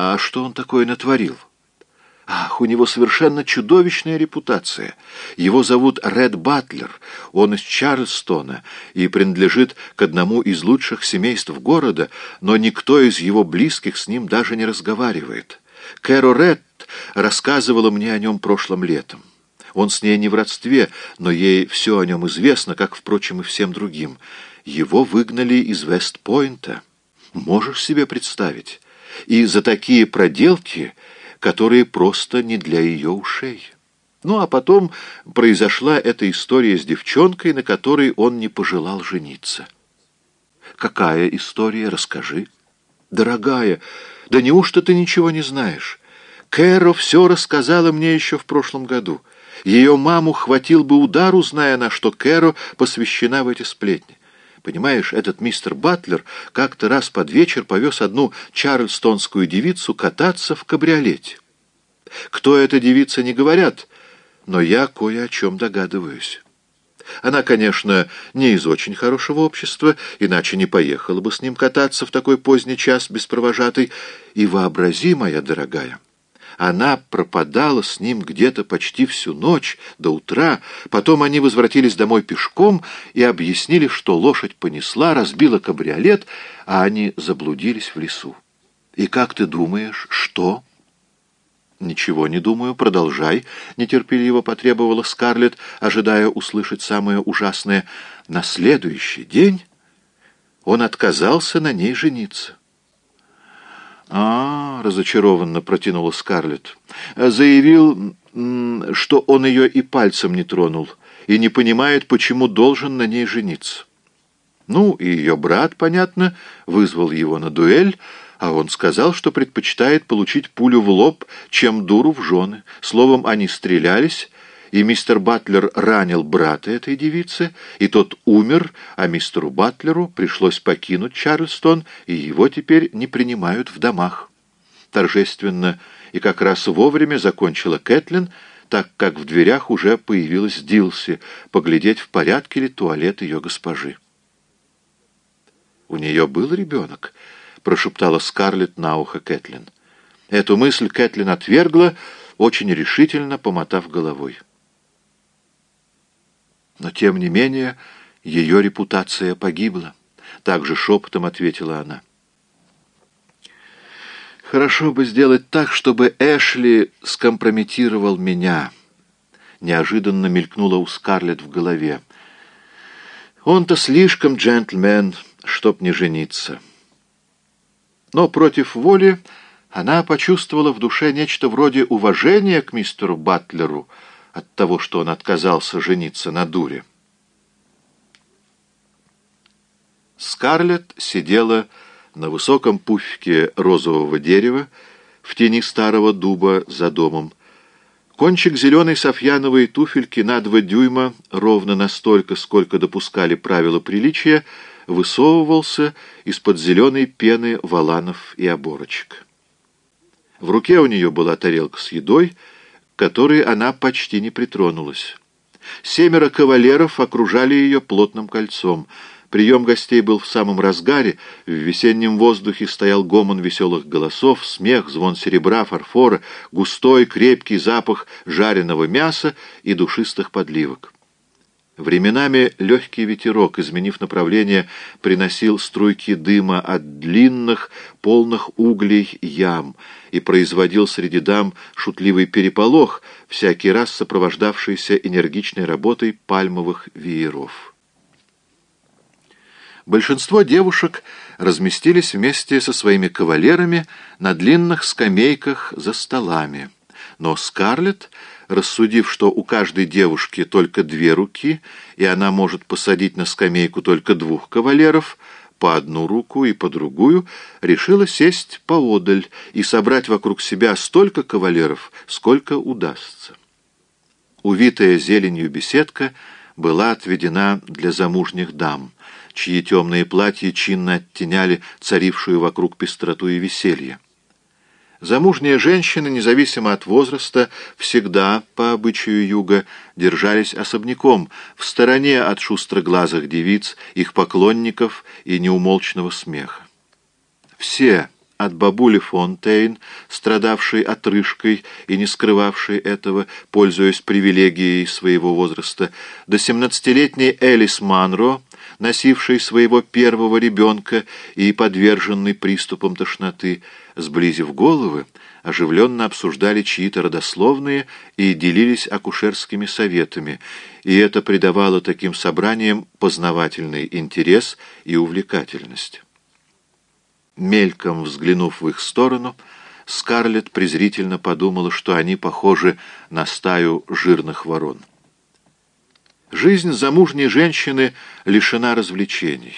А что он такое натворил? Ах, у него совершенно чудовищная репутация. Его зовут Ред Батлер, он из Чарльстона и принадлежит к одному из лучших семейств города, но никто из его близких с ним даже не разговаривает. Кэро Ред рассказывала мне о нем прошлым летом. Он с ней не в родстве, но ей все о нем известно, как, впрочем, и всем другим. Его выгнали из Вестпойнта. Можешь себе представить? И за такие проделки которые просто не для ее ушей. Ну, а потом произошла эта история с девчонкой, на которой он не пожелал жениться. Какая история? Расскажи. Дорогая, да неужто ты ничего не знаешь? Кэро все рассказала мне еще в прошлом году. Ее маму хватил бы удар, узная она, что Кэро посвящена в эти сплетни. Понимаешь, этот мистер Батлер как-то раз под вечер повез одну чарльстонскую девицу кататься в кабриолете. Кто эта девица, не говорят, но я кое о чем догадываюсь. Она, конечно, не из очень хорошего общества, иначе не поехала бы с ним кататься в такой поздний час без провожатой. И вообрази, моя дорогая, она пропадала с ним где-то почти всю ночь, до утра. Потом они возвратились домой пешком и объяснили, что лошадь понесла, разбила кабриолет, а они заблудились в лесу. И как ты думаешь, что... «Ничего не думаю, продолжай», — нетерпеливо потребовала Скарлетт, ожидая услышать самое ужасное. На следующий день он отказался на ней жениться. «А, — разочарованно протянула Скарлетт, — заявил, что он ее и пальцем не тронул, и не понимает, почему должен на ней жениться. Ну, и ее брат, понятно, вызвал его на дуэль, а он сказал, что предпочитает получить пулю в лоб, чем дуру в жены. Словом, они стрелялись, и мистер Батлер ранил брата этой девицы, и тот умер, а мистеру Батлеру пришлось покинуть Чарльстон, и его теперь не принимают в домах. Торжественно и как раз вовремя закончила Кэтлин, так как в дверях уже появилась Дилси, поглядеть, в порядке ли туалет ее госпожи. «У нее был ребенок?» — прошептала Скарлетт на ухо Кэтлин. Эту мысль Кэтлин отвергла, очень решительно помотав головой. Но, тем не менее, ее репутация погибла. Также шепотом ответила она. «Хорошо бы сделать так, чтобы Эшли скомпрометировал меня», — неожиданно мелькнула у Скарлетт в голове. «Он-то слишком джентльмен, чтоб не жениться». Но против воли она почувствовала в душе нечто вроде уважения к мистеру Батлеру, от того, что он отказался жениться на дуре. Скарлетт сидела на высоком пуфике розового дерева в тени старого дуба за домом. Кончик зеленой софьяновой туфельки на два дюйма, ровно настолько, сколько допускали правила приличия, высовывался из-под зеленой пены валанов и оборочек. В руке у нее была тарелка с едой — которой она почти не притронулась. Семеро кавалеров окружали ее плотным кольцом. Прием гостей был в самом разгаре, в весеннем воздухе стоял гомон веселых голосов, смех, звон серебра, фарфора, густой крепкий запах жареного мяса и душистых подливок. Временами легкий ветерок, изменив направление, приносил струйки дыма от длинных, полных углей ям и производил среди дам шутливый переполох, всякий раз сопровождавшийся энергичной работой пальмовых вееров. Большинство девушек разместились вместе со своими кавалерами на длинных скамейках за столами, но Скарлетт рассудив, что у каждой девушки только две руки, и она может посадить на скамейку только двух кавалеров, по одну руку и по другую, решила сесть поодаль и собрать вокруг себя столько кавалеров, сколько удастся. Увитая зеленью беседка была отведена для замужних дам, чьи темные платья чинно оттеняли царившую вокруг пестроту и веселье. Замужние женщины, независимо от возраста, всегда, по обычаю юга, держались особняком, в стороне от шустроглазых девиц, их поклонников и неумолчного смеха. Все, от бабули Фонтейн, страдавшей отрыжкой и не скрывавшей этого, пользуясь привилегией своего возраста, до семнадцатилетней Элис Манро, носившей своего первого ребенка и подверженной приступам тошноты, сблизив головы, оживленно обсуждали чьи-то родословные и делились акушерскими советами, и это придавало таким собраниям познавательный интерес и увлекательность. Мельком взглянув в их сторону, Скарлетт презрительно подумала, что они похожи на стаю жирных ворон. Жизнь замужней женщины лишена развлечений.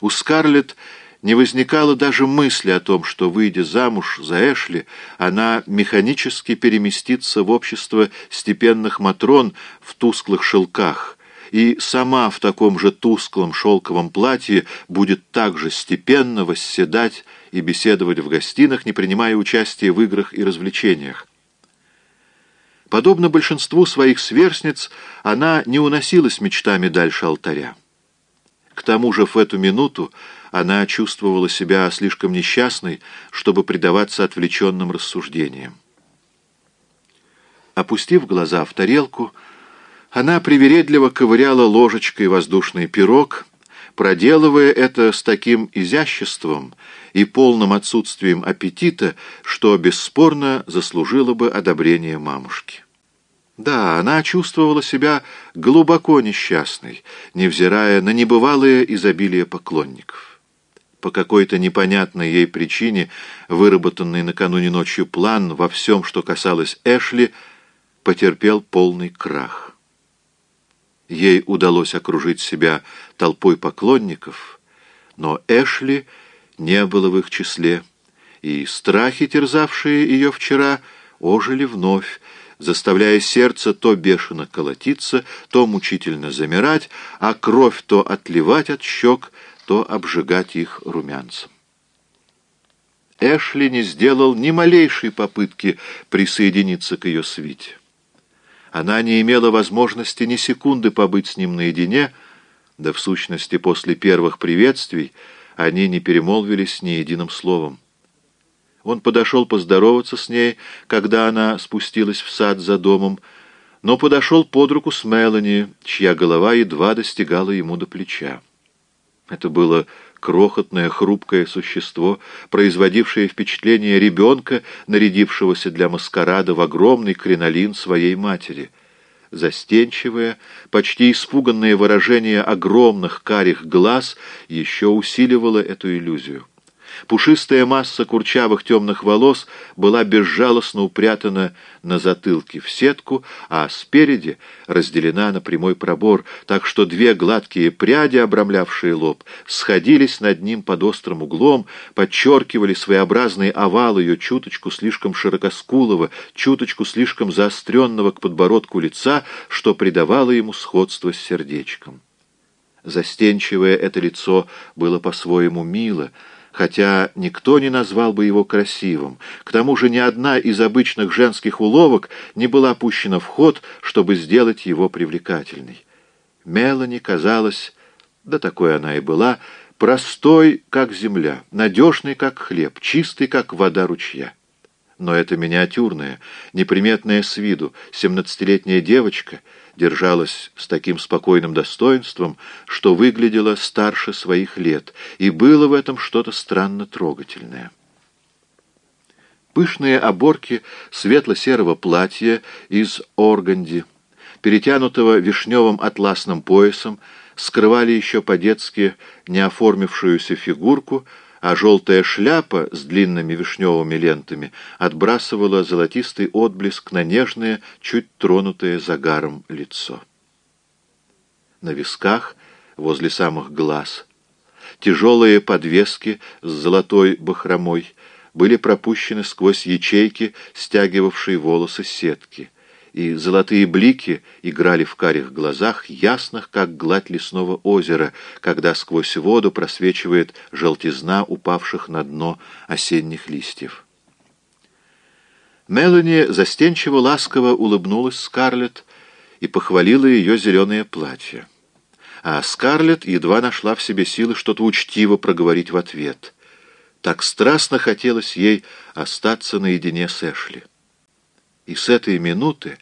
У Скарлетт не возникало даже мысли о том, что, выйдя замуж за Эшли, она механически переместится в общество степенных матрон в тусклых шелках, и сама в таком же тусклом шелковом платье будет также степенно восседать и беседовать в гостинах, не принимая участия в играх и развлечениях. Подобно большинству своих сверстниц, она не уносилась мечтами дальше алтаря. К тому же в эту минуту она чувствовала себя слишком несчастной, чтобы предаваться отвлеченным рассуждениям. Опустив глаза в тарелку, она привередливо ковыряла ложечкой воздушный пирог, проделывая это с таким изяществом и полным отсутствием аппетита, что бесспорно заслужило бы одобрение мамушки. Да, она чувствовала себя глубоко несчастной, невзирая на небывалое изобилие поклонников. По какой-то непонятной ей причине, выработанный накануне ночью план во всем, что касалось Эшли, потерпел полный крах. Ей удалось окружить себя толпой поклонников, но Эшли не было в их числе, и страхи, терзавшие ее вчера, ожили вновь, заставляя сердце то бешено колотиться, то мучительно замирать, а кровь то отливать от щек, то обжигать их румянцем. Эшли не сделал ни малейшей попытки присоединиться к ее свите. Она не имела возможности ни секунды побыть с ним наедине, да в сущности после первых приветствий они не перемолвились ни единым словом. Он подошел поздороваться с ней, когда она спустилась в сад за домом, но подошел под руку с Мелани, чья голова едва достигала ему до плеча. Это было крохотное, хрупкое существо, производившее впечатление ребенка, нарядившегося для маскарада в огромный кринолин своей матери. Застенчивое, почти испуганное выражение огромных карих глаз еще усиливало эту иллюзию. Пушистая масса курчавых темных волос была безжалостно упрятана на затылке в сетку, а спереди разделена на прямой пробор, так что две гладкие пряди, обрамлявшие лоб, сходились над ним под острым углом, подчеркивали своеобразный овал ее чуточку слишком широкоскулого, чуточку слишком заостренного к подбородку лица, что придавало ему сходство с сердечком. Застенчивое это лицо было по-своему мило, хотя никто не назвал бы его красивым. К тому же ни одна из обычных женских уловок не была пущена в ход, чтобы сделать его привлекательной. Мелани казалась, да такой она и была, простой, как земля, надежный, как хлеб, чистый, как вода ручья. Но эта миниатюрная, неприметная с виду, семнадцатилетняя девочка держалась с таким спокойным достоинством, что выглядела старше своих лет, и было в этом что-то странно трогательное. Пышные оборки светло-серого платья из органди, перетянутого вишневым атласным поясом, скрывали еще по-детски неоформившуюся фигурку, а желтая шляпа с длинными вишневыми лентами отбрасывала золотистый отблеск на нежное, чуть тронутое загаром лицо. На висках, возле самых глаз, тяжелые подвески с золотой бахромой были пропущены сквозь ячейки, стягивавшие волосы сетки — и золотые блики играли в карих глазах, ясных, как гладь лесного озера, когда сквозь воду просвечивает желтизна упавших на дно осенних листьев. Мелани застенчиво ласково улыбнулась Скарлетт и похвалила ее зеленое платье. А Скарлетт едва нашла в себе силы что-то учтиво проговорить в ответ — Так страстно хотелось ей остаться наедине с Эшли. И с этой минуты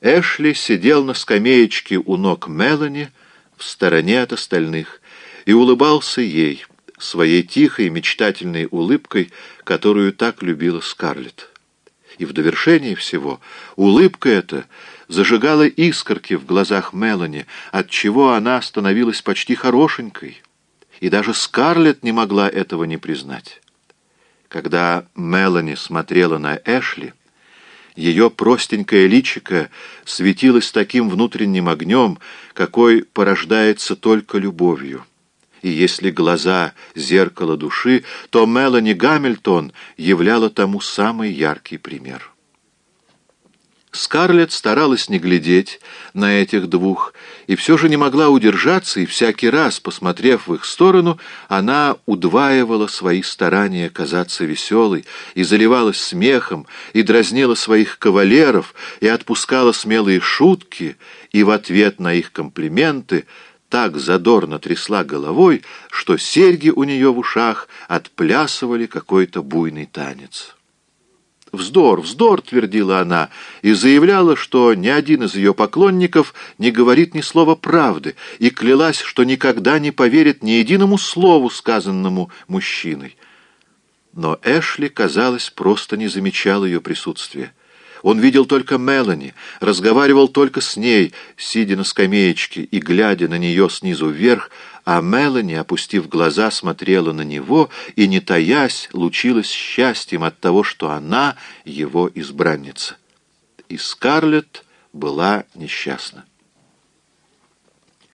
Эшли сидел на скамеечке у ног Мелани в стороне от остальных и улыбался ей, своей тихой мечтательной улыбкой, которую так любила Скарлетт. И в довершении всего улыбка эта зажигала искорки в глазах Мелани, отчего она становилась почти хорошенькой, и даже Скарлетт не могла этого не признать. Когда Мелани смотрела на Эшли, ее простенькое личико светилось таким внутренним огнем, какой порождается только любовью. И если глаза — зеркало души, то Мелани Гамильтон являла тому самый яркий пример. Скарлетт старалась не глядеть на этих двух, и все же не могла удержаться, и всякий раз, посмотрев в их сторону, она удваивала свои старания казаться веселой, и заливалась смехом, и дразнила своих кавалеров, и отпускала смелые шутки, и в ответ на их комплименты так задорно трясла головой, что серьги у нее в ушах отплясывали какой-то буйный танец. «Вздор, вздор!» — твердила она, и заявляла, что ни один из ее поклонников не говорит ни слова правды, и клялась, что никогда не поверит ни единому слову, сказанному мужчиной. Но Эшли, казалось, просто не замечал ее присутствия. Он видел только Мелани, разговаривал только с ней, сидя на скамеечке и глядя на нее снизу вверх, а Мелани, опустив глаза, смотрела на него и, не таясь, лучилась счастьем от того, что она его избранница. И Скарлетт была несчастна.